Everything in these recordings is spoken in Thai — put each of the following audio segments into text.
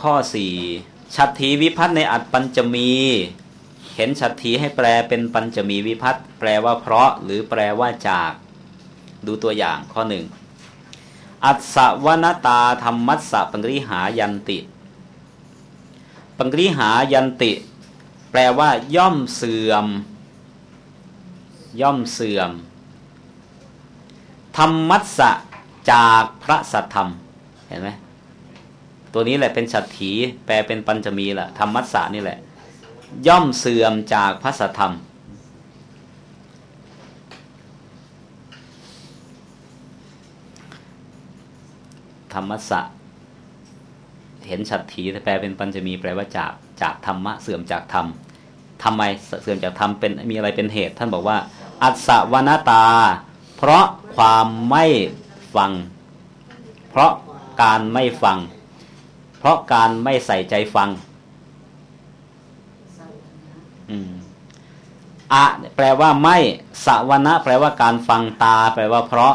ข้อสี่ฉัตถีวิพัฒน์ในอัตปัญจมี เห็นฉัตถีให้แปลเป็นปัญจมีวิพัฒน์แปลว่าเพราะหรือแปลว่าจาก ดูตัวอย่างข้อหนึ่งอัศวนตาธรรมัสสะปังริหายันติปังริหายันติ แปลว่า ย่อมเสื่อม ย่อมเสื่อม ธรรมัสสะจากพระสัทธรรม เห็นไหม ตัวนี้แหละเป็นฉัตรถีแปลเป็นปัญจมีแหละธรรมัสสะนี่แหละ ย่อมเสื่อมจากพระสธรรม ธรรมสะเห็นฉัตรถีแปลเป็นปัญจมีแปลว่าจากจากธรรมะเสื่อมจากธรรมทำไมเสื่อมจากธรรมเป็นมีอะไรเป็นเหตุ ท่านบอกว่า อัศวนาตา เพราะความไม่ฟัง เพราะการไม่ฟัง เพราะการไม่ใส่ใจฟังอืมอะแปลว่าไม่สวนะแปลว่าการฟังตา แปลว่าเพราะ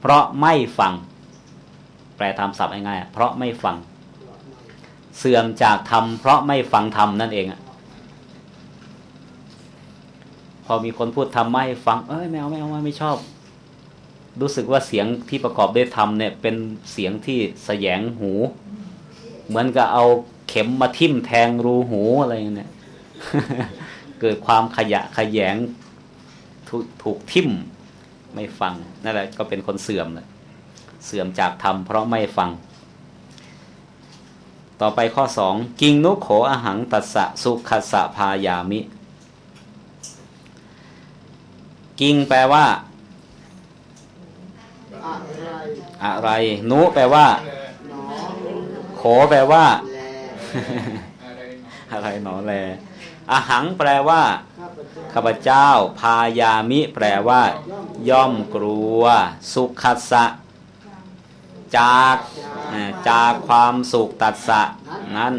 เพราะไม่ฟัง แปลตามศัพท์ง่ายๆเพราะไม่ฟัง เสื่อมจากธรรมเพราะไม่ฟังธรรมนั่นเองอะพอมีคนพูดธรรมไม่ฟัง เอ้ยไม่เอาไม่เอาไม่ชอบ รู้สึกว่าเสียงที่ประกอบด้วยธรรมเนี่ย เป็นเสียงที่แสยงหู เหมือนกับเอาเข็มมาทิ่มแทงรูหูอะไรเงี้ยเกิดความขยะขยงถูกทิ่มไม่ฟังนั่นแหละก็เป็นคนเสื่อมเลยเสื่อมจากธรรมเพราะไม่ฟัง ต่อไปข้อสองกิงนุโขอหังตัสสะสุขสะพายามิ กิงแปลว่า อะไร นุแปลว่า โขแปลว่า อะไรหนอแลอาหังแปลว่า ข้าพเจ้า พายามิ แปลว่า ย่อมกลัว สุขัสสะ จากจากความสุขตัดสะ นั้น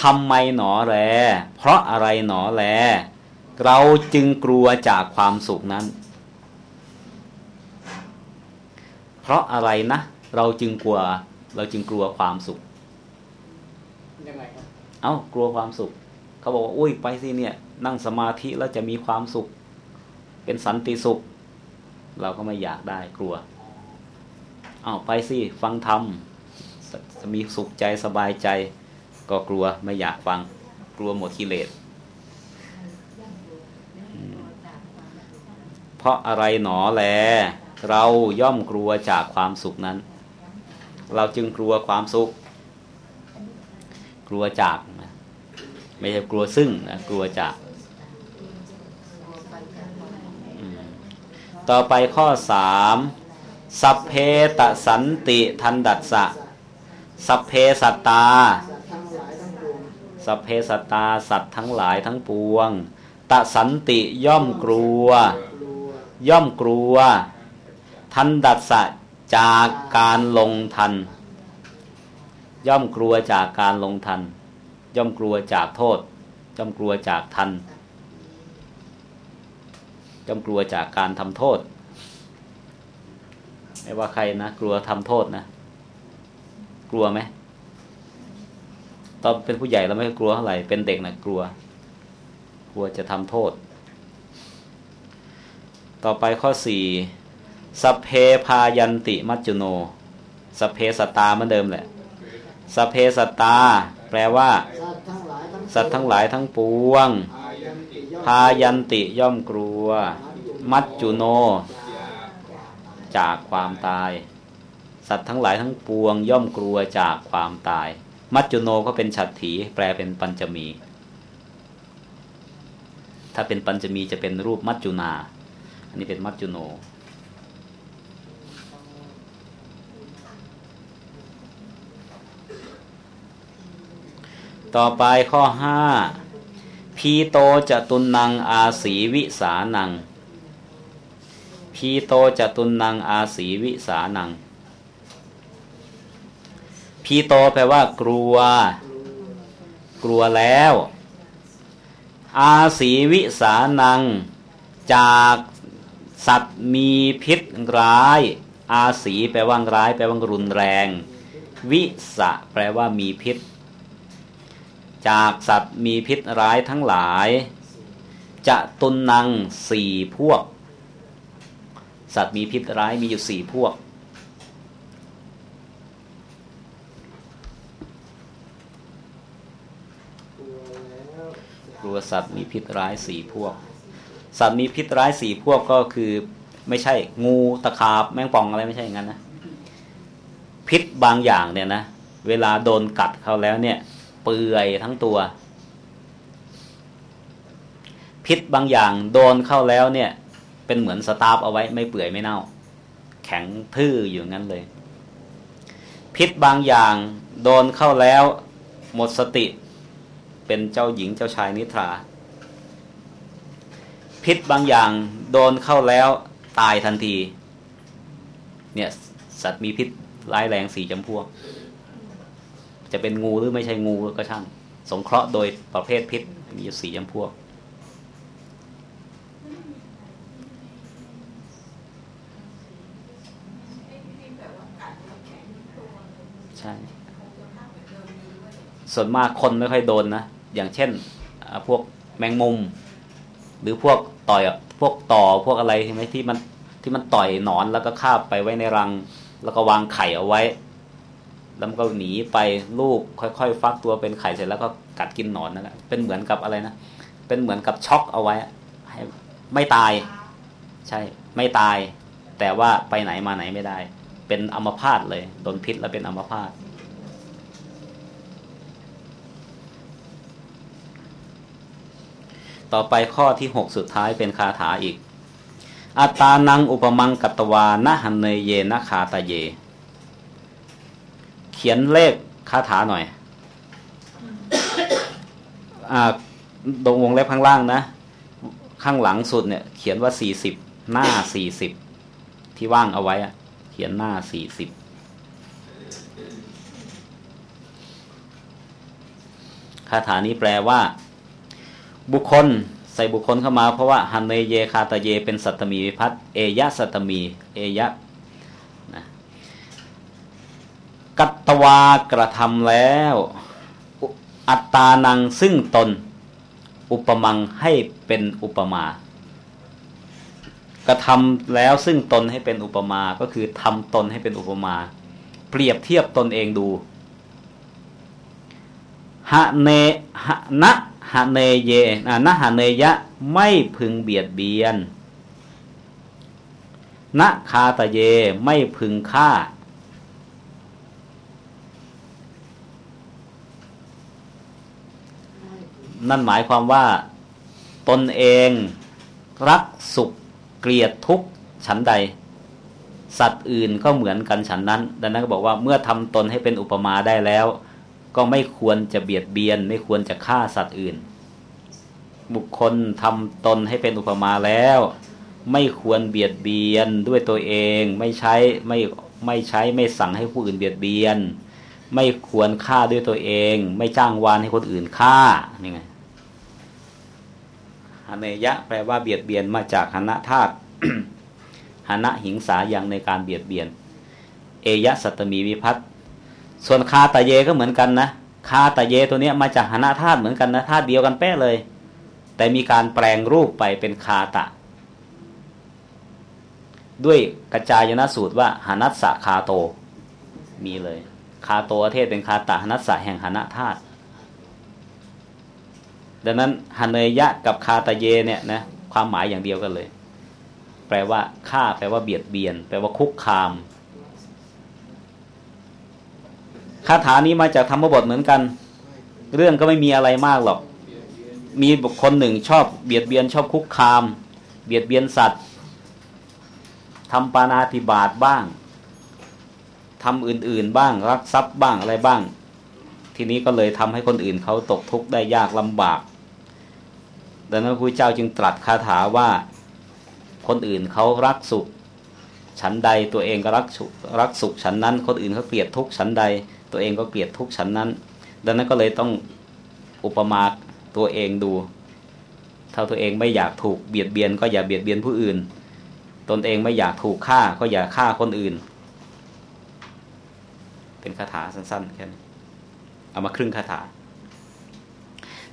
ทำไมหนอแล เพราะอะไรหนอแล เราจึงกลัวจากความสุขนั้น เพราะอะไรนะ เราจึงกลัว เราจึงกลัวความสุขยังไงครับเอ้ากลัวความสุข เขาบอกว่าอุ้ยไปสิเนี่ย นั่งสมาธิแล้วจะมีความสุข เป็นสันติสุข เราก็ไม่อยากได้กลัวเอาไปสิฟังธรรมจะมีสุขใจสบายใจ ก็กลัวไม่อยากฟัง กลัวหมดกิเลสเพราะอะไรหนอแล เราย่อมกลัวจากความสุขนั้น เราจึงกลัวความสุข กลัวจากไม่ใช่กลัวซึ่งนะกลัวจาก ต่อไปข้อสามสัพเพตสันติทันดัสสะสัพเพสัตตา สัพเพสัตตาสัตว์ทั้งหลายทั้งปวง ตสันติย่อมกลัว ย่อมกลัว ทันดัสสะ จากการลงทัน ย่อมกลัวจากการลงทัน ย่อมกลัวจากโทษ ย่อมกลัวจากทัน ย่อมกลัวจากการทำโทษ ไม่ว่าใครนะ กลัวทำโทษนะ กลัวไหมตอนเป็นผู้ใหญ่เราไม่กลัวเท่าไหร่เป็นเด็กนะกลัว กลัวจะทำโทษ ต่อไปข้อสี่ สเพพายันติมัจจุโน สเพสตาเหมือนเดิมแหละ สเพสตา แปลว่า สัตว์ทั้งหลายทั้งปวง พายันติย่อมกลัว มัจจุโน จากความตาย สัตว์ทั้งหลายทั้งปวง ย่อมกลัวจากความตาย มัจจุโนก็เป็นฉัตรถี แปลเป็นปัญจมี ถ้าเป็นปัญจมีจะเป็นรูปมัจจุนา อันนี้เป็นมัจจุโน ต่อไปข้อห้าพีโตจะตุนนังอาศีวิสานังพีโตจะตุนนังอาศีวิสานังพีโตแปลว่ากลัว กลัวแล้ว อาศีวิสานัง จากสัตว์มีพิษร้าย อาศีแปลว่าร้าย แปลว่ารุนแรง วิสะแปลว่ามีพิษ จากสัตว์มีพิษร้ายทั้งหลาย จะตุนนังสี่พวก สัตว์มีพิษร้ายมีอยู่สี่พวก กลัวสัตว์มีพิษร้ายสี่พวก สัตว์มีพิษร้ายสี่พวกก็คือไม่ใช่ งูตะขาบแมงป่องอะไรไม่ใช่อย่างนั้นนะพิษบางอย่างเนี่ยนะเวลาโดนกัดเขาแล้วเนี่ย เปื่อยทั้งตัว พิษบางอย่างโดนเข้าแล้วเนี่ย เป็นเหมือนสตาร์ฟเอาไว้ไม่เปื่อยไม่เน่า แข็งทื่ออยู่งั้นเลย พิษบางอย่างโดนเข้าแล้ว หมดสติ เป็นเจ้าหญิงเจ้าชายนิทรา พิษบางอย่างโดนเข้าแล้วตายทันที เนี่ย สัตว์มีพิษร้ายแรงสี่จำพวก จะเป็นงูหรือไม่ใช่งูก็ช่าง สงเคราะห์โดยประเภทพิษ มีสี่จำพวก ใช่ ส่วนมากคนไม่ค่อยโดนนะ อย่างเช่น พวกแมงมุม หรือพวกต่อยพวกต่อพวกอะไรใช่ไหมที่มันที่มันต่อยหนอนแล้วก็คาบไปไว้ในรัง แล้วก็วางไข่เอาไว้ แล้วมันก็หนีไปลูกค่อยๆ ฟักตัวเป็นไข่เสร็จแล้วก็กัดกินหนอนนั่นแหละเป็นเหมือนกับอะไรนะเป็นเหมือนกับช็อกเอาไว้ให้ไม่ตาย ใช่ ไม่ตาย แต่ว่าไปไหนมาไหนไม่ได้ เป็นอัมพาตเลยโดนพิษแล้วเป็นอัมพาตต่อไปข้อที่หกสุดท้ายเป็นคาถาอีกอัตานังอุปมังกัตวานะหันเนเยนะคาตาเย เขียนเลขคาถาหน่อยตรงวงเล็บข้างล่างนะ ข้างหลังสุดเนี่ย เขียนว่าสี่สิบหน้าสี่สิบที่ว่างเอาไว้อะเขียนหน้าสี่สิบคาถานี้แปลว่า บุคคลใส่บุคคลเข้ามาเพราะว่าฮันเนเยคาตาเยเป็นสัตมีวิพัตเอยะสัตมี เอยะ กัตวากระทำแล้ว อัตตานังซึ่งตน อุปมังให้เป็นอุปมา กระทำแล้วซึ่งตนให้เป็นอุปมาก็คือทำตนให้เป็นอุปมา เปรียบเทียบตนเองดูหะเนหะนะหะเนเยนะหะเนยะไม่พึงเบียดเบียนนะคาตะเยไม่พึงฆ่า นั่นหมายความว่าตนเองรักสุขเกลียดทุกข์ฉันใด สัตว์อื่นก็เหมือนกันฉันนั้น ดังนั้นก็บอกว่าเมื่อทำตนให้เป็นอุปมาได้แล้ว ก็ไม่ควรจะเบียดเบียน ไม่ควรจะฆ่าสัตว์อื่น บุคคลทำตนให้เป็นอุปมาแล้ว ไม่ควรเบียดเบียนด้วยตัวเอง ไม่ใช้ไม่ไม่ใช้ไม่สั่งให้ผู้อื่นเบียดเบียน ไม่ควรฆ่าด้วยตัวเอง ไม่จ้างวานให้คนอื่นฆ่านี่ไง หเนยะแปลว่าเบียดเบียนมาจากหณะธาตุหณะหิงสาอย่างในการเบียดเบียน เอยะสัตมีวิพัตส่วนคาตะเยก็เหมือนกันนะคาตะเยตัวนี้มาจากหณะธาตุเหมือนกันนะธาตุเดียวกันแป๊ะเลย แต่มีการแปลงรูปไปเป็นคาตะ ด้วยกระจายนสูตรว่าหนัสสะคาโต มีเลย คาโตเทศเป็นคาตะหนัสสะแห่งหานะธาตุ ดังนั้นฮันเนยะกับคาตะเยเนี่ยนะความหมายอย่างเดียวกันเลย แปลว่าฆ่าแปลว่าเบียดเบียน แปลว่าคุกคามคาถานี้มาจากธรรมบทเหมือนกัน เรื่องก็ไม่มีอะไรมากหรอก มีบุคคลหนึ่งชอบเบียดเบียนชอบคุกคาม เบียดเบียนสัตว์ทำปานาธิบาตบ้างทำอื่น ๆ บ้างรักทรัพย์บ้างอะไรบ้าง ทีนี้ก็เลยทำให้คนอื่นเขาตกทุกข์ได้ยากลำบาก ดังนั้นพระเจ้าจึงตรัสคาถาว่าคนอื่นเขารักสุขฉันใดตัวเองก็รักสุขรักสุขฉันนั้น คนอื่นเขาเกลียดทุกข์ฉันใด ตัวเองก็เกลียดทุกข์ฉันนั้น ดังนั้นก็เลยต้องอุปมาตัวเองดู ถ้าตัวเองไม่อยากถูกเบียดเบียน ก็อย่าเบียดเบียนผู้อื่น ตนเองไม่อยากถูกฆ่าก็อย่าฆ่าคนอื่น เป็นคาถาสั้นๆแค่นี้เอามาครึ่งคาถา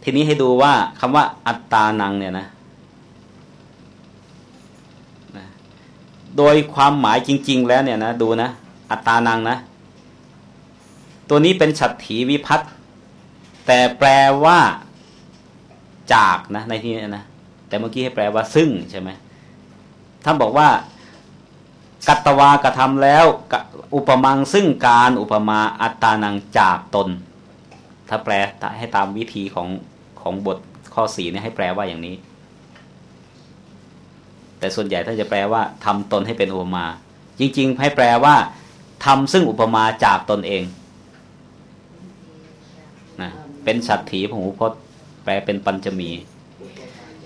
ทีนี้ให้ดูว่าคำว่าอัตตานังเนี่ยนะโดยความหมายจริง ๆ แล้วเนี่ยนะดูนะ อัตตานังนะ ตัวนี้เป็นฉัตรถีวิพัตแต่แปลว่าจากนะในที่นี้นะแต่เมื่อกี้ให้แปลว่าซึ่งใช่ไหมท่านบอกว่า กัตตวากระทำแล้ว อุปมังซึ่งการอุปมาอัตตานังจากตน ถ้าแปลให้ตามวิธีของ ของบทข้อสี่นี่ให้แปลว่าอย่างนี้ แต่ส่วนใหญ่ถ้าจะแปลว่าทำตนให้เป็นอุปมา จริง ๆ ให้แปลว่าทำซึ่งอุปมาจากตนเองนะเป็นสัตถีพหูพจน์ แปลเป็นปัญจมี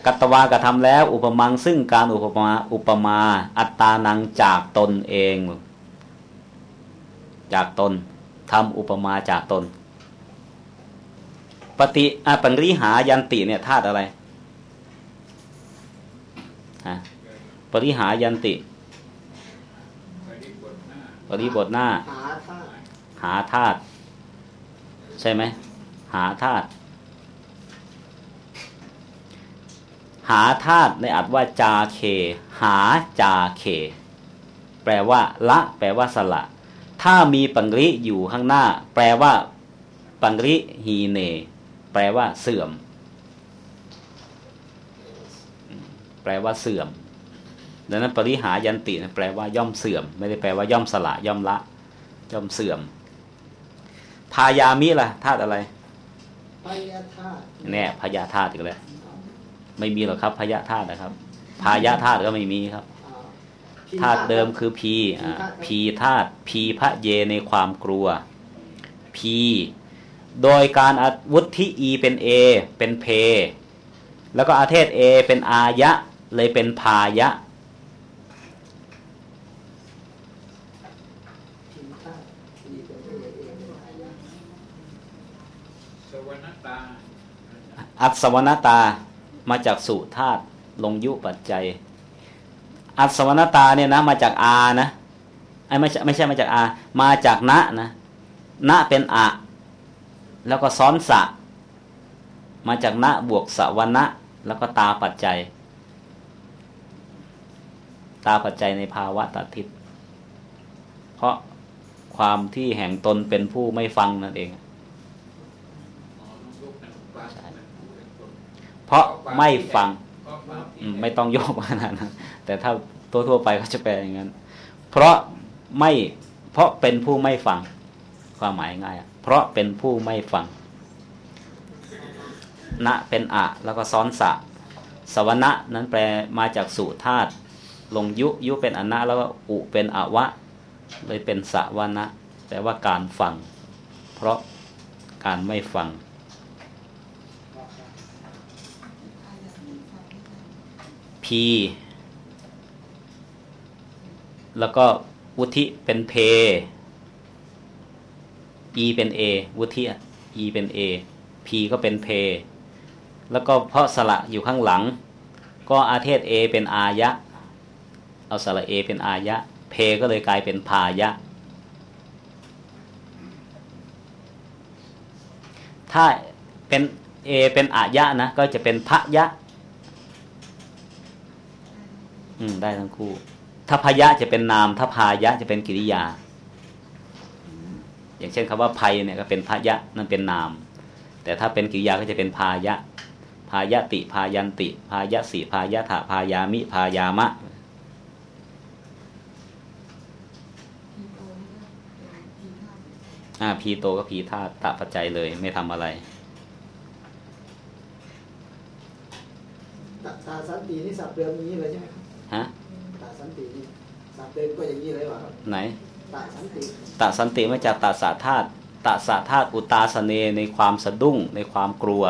กัตวากระทำแล้ว อุปมังซึ่งการอุปมาอุปมา อัตตานังจากตนเอง จากตนทำอุปมาจากตน ปฏิอปังริหายันติเนี่ยธาตุอะไรฮะปริหายันติ ปริบทหน้า หาธาตุใช่ไหมหาธาตุหาธาตุในอัดว่าจาเค หาจาเค แปลว่า ละ แปลว่าสละ ถ้ามีปังริอยู่ข้างหน้า แปลว่า ปังริฮีเน ลว่าเสื่อม แปลว่าเสื่อม ดังนั้นปริหายันติแปลว่าย่อมเสื่อม ไม่ได้แปลว่าย่อมสละย่อมละ ย่อมเสื่อม พายามิล่ะธาตุอะไรพยาธาตุแน่พยาธาตุอีกแล้วไม่มีหรอกครับพยาธาตุนะครับ พายาธาตุก็ไม่มีครับธาตุเดิมคือพีพีธาตุพีพระเยในความกลัว พี โดยการวุฒิอีเป็นเอเป็นเพ แล้วก็อาเทศเอเป็นอายะ เลยเป็นพายะ อัศวนตามาจากสุธาตลงยุปัจจัย อัศวนตาเนี่ยนะมาจากอานะไอ้ไม่ใช่ไม่ใช่มาจากอา มาจากณนะณเป็นอะ แล้วก็ซ้อนสะ มาจากณบวกสวนะ แล้วก็ตาปัจจัย ตาปัจจัยในภาวะตัดทิศเพราะความที่แห่งตนเป็นผู้ไม่ฟังนั่นเอง เพราะไม่ฟัง ไม่ต้องโยกขนาดนั้นแต่ถ้าตัวทั่วไปเขาจะแปลอย่างนั้น เพราะไม่ เพราะเป็นผู้ไม่ฟัง ความหมายง่าย เพราะเป็นผู้ไม่ฟังณเป็นอะแล้วก็ซ้อนสะ สวนะนั้นแปลมาจากสุธาตุลงยุยุเป็นอนะแล้วก็อุเป็นอวะ เลยเป็นสวนะแปลว่าการฟัง เพราะการไม่ฟังพีแล้วก็วุธิเป็นเพ e เป็น a วุฒิ e เป็น a p ก็เป็นเพแล้วก็เพราะสระอยู่ข้างหลัง ก็อาเทศ a เป็นอายะ เอาสระ a เป็นอายะ เพก็เลยกลายเป็นพายะ ถ้าเป็น a เป็นอายะนะ ก็จะเป็นพะยะ อืม ได้ทั้งคู่ ถ้าพยะจะเป็นนาม ถ้าพายะจะเป็นกิริยา อย่างเช่นคำว่าภัยเนี่ยก็เป็นพายะนั่นเป็นนาม แต่ถ้าเป็นกิริยาก็จะเป็นพายะ พายะติ พายันติ พายะสีพายะถาพายามิ พายามะอ่าพีโตก็พีธาตุตะปัจจัยเลย ไม่ทำอะไรตาสันตินี่สับเดิมอย่างนี้เลยใช่ไหมครับฮะตาสันตินี่สับเดิมก็อย่างนี้เลยวะครับไหน ตสันติตสันติมาจากตาสาธาตุตาสาธาตุอุตาสเนในความสะดุ้งในความกลัว